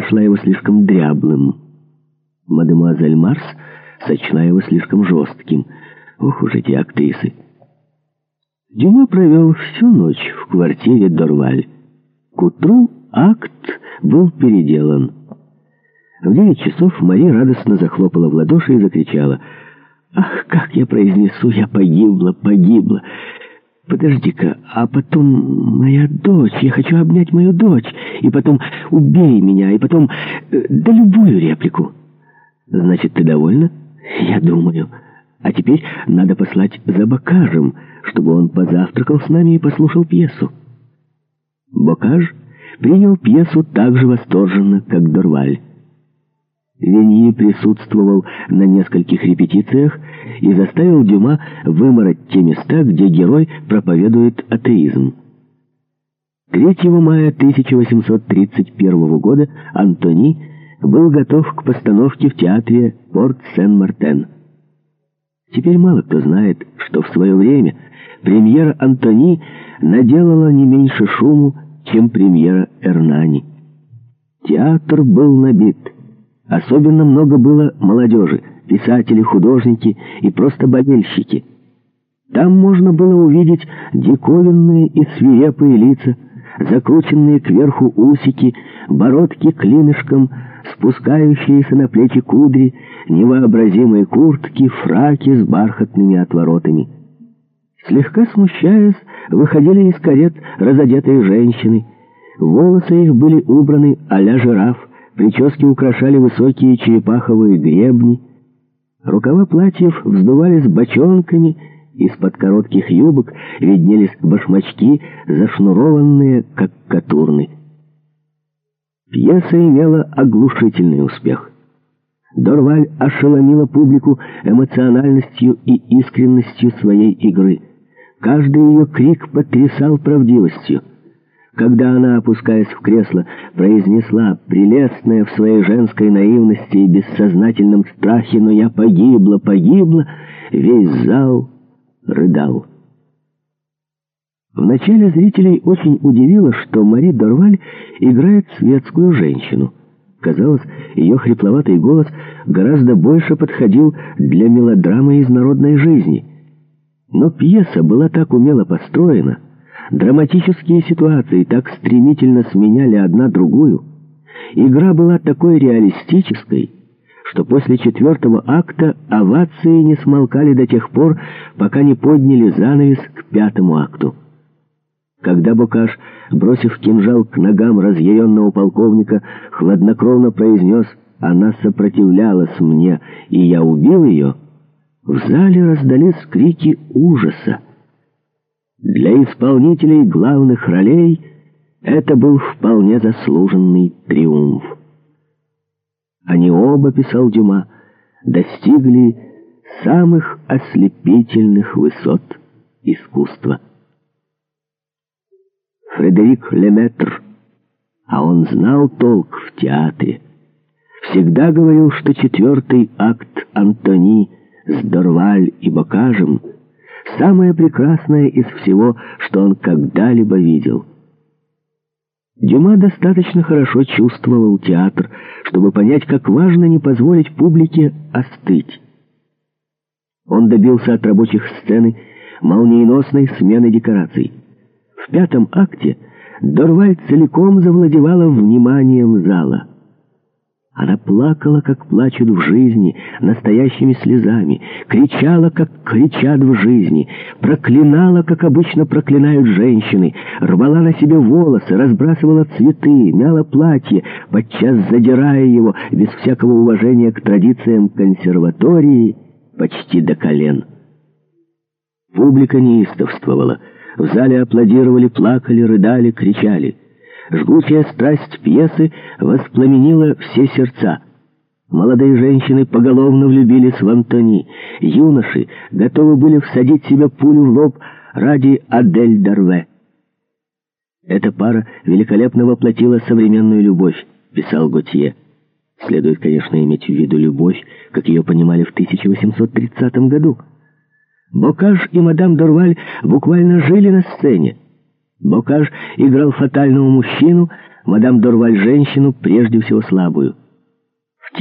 нашла его слишком дряблым. Мадемуазель Марс сочла его слишком жестким. Ох уж эти актрисы! Дюма провел всю ночь в квартире Дорваль. К утру акт был переделан. В девять часов Мари радостно захлопала в ладоши и закричала. «Ах, как я произнесу! Я погибла, погибла! Подожди-ка, а потом моя дочь, я хочу обнять мою дочь, и потом убей меня, и потом... Э, да любую реплику!» «Значит, ты довольна?» «Я думаю. А теперь надо послать за Бокажем, чтобы он позавтракал с нами и послушал пьесу». Бокаж принял пьесу так же восторженно, как Дорваль. Веньи присутствовал на нескольких репетициях и заставил Дюма вымороть те места, где герой проповедует атеизм. 3 мая 1831 года Антони был готов к постановке в театре Порт-Сен-Мартен. Теперь мало кто знает, что в свое время премьера Антони наделала не меньше шуму, чем премьера Эрнани. Театр был набит. Особенно много было молодежи, писатели, художники и просто болельщики. Там можно было увидеть диковинные и свирепые лица, закрученные кверху усики, бородки клинышком, спускающиеся на плечи кудри, невообразимые куртки, фраки с бархатными отворотами. Слегка смущаясь, выходили из карет разодетые женщины. Волосы их были убраны а-ля жираф, Прически украшали высокие черепаховые гребни. Рукава платьев вздувались бочонками, из-под коротких юбок виднелись башмачки, зашнурованные, как катурны. Пьеса имела оглушительный успех. Дорваль ошеломила публику эмоциональностью и искренностью своей игры. Каждый ее крик потрясал правдивостью. Когда она, опускаясь в кресло, произнесла, прелестная в своей женской наивности и бессознательном страхе, «Но я погибла, погибла!» весь зал рыдал. Вначале зрителей очень удивило, что Мари Дорваль играет светскую женщину. Казалось, ее хрипловатый голос гораздо больше подходил для мелодрамы из народной жизни. Но пьеса была так умело построена — Драматические ситуации так стремительно сменяли одна другую. Игра была такой реалистической, что после четвертого акта овации не смолкали до тех пор, пока не подняли занавес к пятому акту. Когда Бокаш, бросив кинжал к ногам разъяренного полковника, хладнокровно произнес «Она сопротивлялась мне, и я убил ее», в зале раздались крики ужаса. Для исполнителей главных ролей это был вполне заслуженный триумф. Они оба, писал Дюма, достигли самых ослепительных высот искусства. Фредерик Леметр, а он знал толк в театре, всегда говорил, что четвертый акт Антони с Дорваль и Бокажем — самое прекрасное из всего, что он когда-либо видел. Дюма достаточно хорошо чувствовал театр, чтобы понять, как важно не позволить публике остыть. Он добился от рабочих сцены молниеносной смены декораций. В пятом акте Дорваль целиком завладевала вниманием зала. Она плакала, как плачут в жизни, настоящими слезами, кричала, как кричат в жизни, проклинала, как обычно проклинают женщины, рвала на себе волосы, разбрасывала цветы, мяла платье, подчас задирая его, без всякого уважения к традициям консерватории, почти до колен. Публика неистовствовала. В зале аплодировали, плакали, рыдали, кричали. Жгучая страсть пьесы воспламенила все сердца. Молодые женщины поголовно влюбились в Антони. Юноши готовы были всадить себе пулю в лоб ради Адель Дарве. Эта пара великолепно воплотила современную любовь, писал Готье. Следует, конечно, иметь в виду любовь, как ее понимали в 1830 году. Бокаж и мадам Дорваль буквально жили на сцене. Бокаж играл фатального мужчину, мадам Дорваль женщину, прежде всего слабую.